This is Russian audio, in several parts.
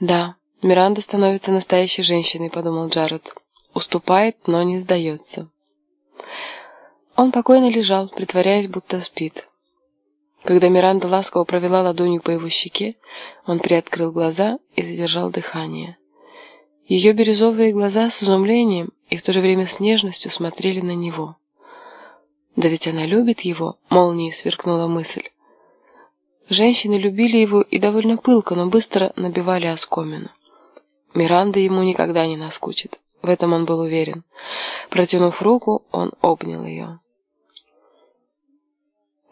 «Да, Миранда становится настоящей женщиной», — подумал Джаред. «Уступает, но не сдается». Он покойно лежал, притворяясь, будто спит. Когда Миранда ласково провела ладонью по его щеке, он приоткрыл глаза и задержал дыхание. Ее бирюзовые глаза с изумлением и в то же время с нежностью смотрели на него. «Да ведь она любит его», — молнией сверкнула мысль. Женщины любили его и довольно пылко, но быстро набивали оскомину. Миранда ему никогда не наскучит. В этом он был уверен. Протянув руку, он обнял ее.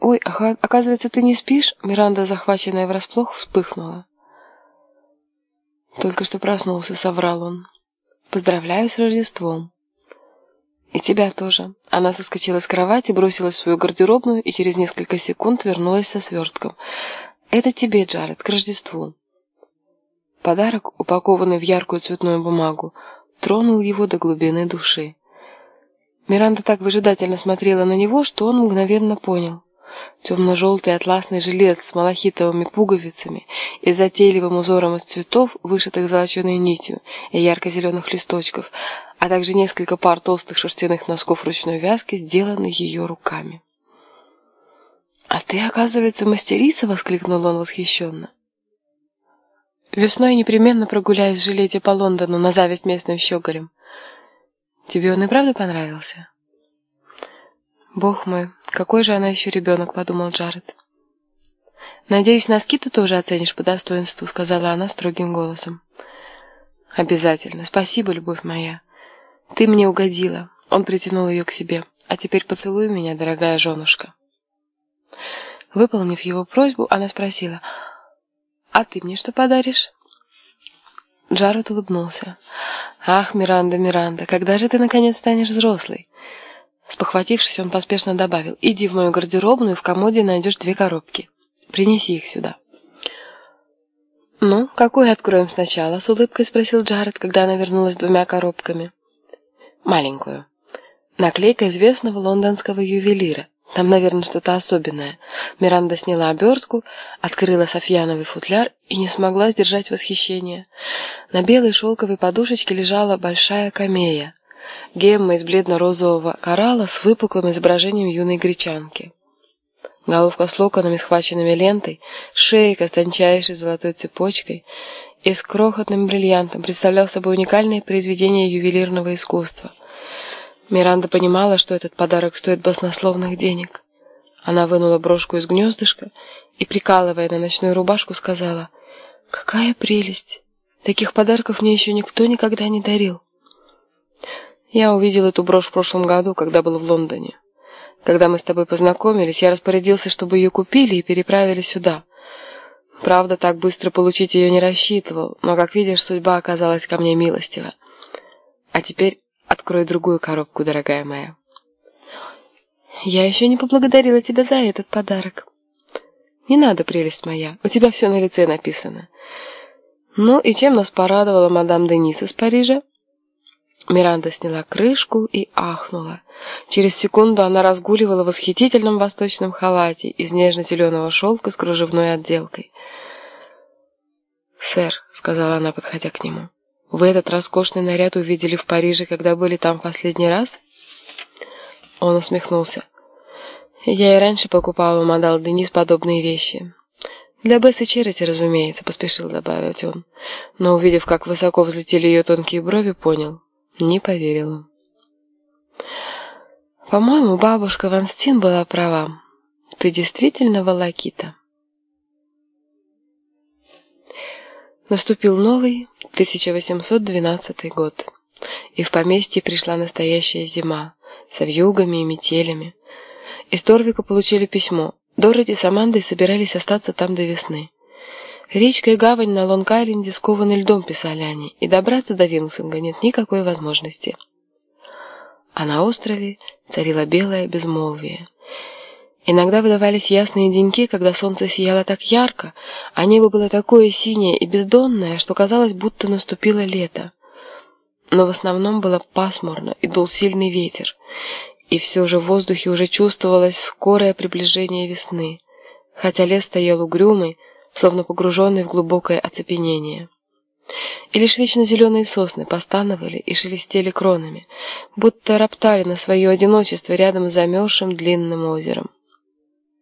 «Ой, оказывается, ты не спишь?» Миранда, захваченная врасплох, вспыхнула. «Только что проснулся», — соврал он. «Поздравляю с Рождеством». «И тебя тоже». Она соскочила с кровати, бросилась в свою гардеробную и через несколько секунд вернулась со свертком. «Это тебе, Джаред, к Рождеству». Подарок, упакованный в яркую цветную бумагу, тронул его до глубины души. Миранда так выжидательно смотрела на него, что он мгновенно понял. Темно-желтый атласный жилет с малахитовыми пуговицами и затейливым узором из цветов, вышитых золоченой нитью и ярко-зеленых листочков, а также несколько пар толстых шерстяных носков ручной вязки, сделаны ее руками. «А ты, оказывается, мастерица!» — воскликнул он восхищенно. «Весной непременно прогуляюсь в жилете по Лондону на зависть местным щеголям. Тебе он и правда понравился?» «Бог мой, какой же она еще ребенок», — подумал Джаред. «Надеюсь, носки ты тоже оценишь по достоинству», — сказала она строгим голосом. «Обязательно. Спасибо, любовь моя. Ты мне угодила». Он притянул ее к себе. «А теперь поцелуй меня, дорогая женушка». Выполнив его просьбу, она спросила, «А ты мне что подаришь?» Джаред улыбнулся. «Ах, Миранда, Миранда, когда же ты, наконец, станешь взрослой?» Спохватившись, он поспешно добавил, «Иди в мою гардеробную, в комоде найдешь две коробки. Принеси их сюда». «Ну, какую откроем сначала?» — с улыбкой спросил Джаред, когда она вернулась двумя коробками. «Маленькую. Наклейка известного лондонского ювелира. Там, наверное, что-то особенное». Миранда сняла обертку, открыла софьяновый футляр и не смогла сдержать восхищение. На белой шелковой подушечке лежала большая камея гемма из бледно-розового коралла с выпуклым изображением юной гречанки. Головка с локонами, схваченными лентой, шейка с тончайшей золотой цепочкой и с крохотным бриллиантом представлял собой уникальное произведение ювелирного искусства. Миранда понимала, что этот подарок стоит баснословных денег. Она вынула брошку из гнездышка и, прикалывая на ночную рубашку, сказала, «Какая прелесть! Таких подарков мне еще никто никогда не дарил». Я увидел эту брошь в прошлом году, когда был в Лондоне. Когда мы с тобой познакомились, я распорядился, чтобы ее купили и переправили сюда. Правда, так быстро получить ее не рассчитывал, но, как видишь, судьба оказалась ко мне милостива. А теперь открой другую коробку, дорогая моя. Я еще не поблагодарила тебя за этот подарок. Не надо, прелесть моя, у тебя все на лице написано. Ну и чем нас порадовала мадам Денис из Парижа? Миранда сняла крышку и ахнула. Через секунду она разгуливала в восхитительном восточном халате из нежно-зеленого шелка с кружевной отделкой. «Сэр», — сказала она, подходя к нему, — «вы этот роскошный наряд увидели в Париже, когда были там последний раз?» Он усмехнулся. «Я и раньше покупала у мадал Денис подобные вещи». «Для Бессы Черити, разумеется», — поспешил добавить он. Но, увидев, как высоко взлетели ее тонкие брови, понял. Не поверила. По-моему, бабушка Ванстин была права. Ты действительно волокита. Наступил новый 1812 год, и в поместье пришла настоящая зима со вьюгами и метелями. Из Торвика получили письмо. Дороти с Амандой собирались остаться там до весны. Речка и гавань на Лонг-Айленде скованы льдом, писали они, и добраться до Вилсинга нет никакой возможности. А на острове царило белое безмолвие. Иногда выдавались ясные деньки, когда солнце сияло так ярко, а небо было такое синее и бездонное, что казалось, будто наступило лето. Но в основном было пасмурно и дул сильный ветер, и все же в воздухе уже чувствовалось скорое приближение весны, хотя лес стоял угрюмый, словно погруженный в глубокое оцепенение. и лишь вечно зеленые сосны постановали и шелестели кронами, будто роптали на свое одиночество рядом с замерзшим длинным озером.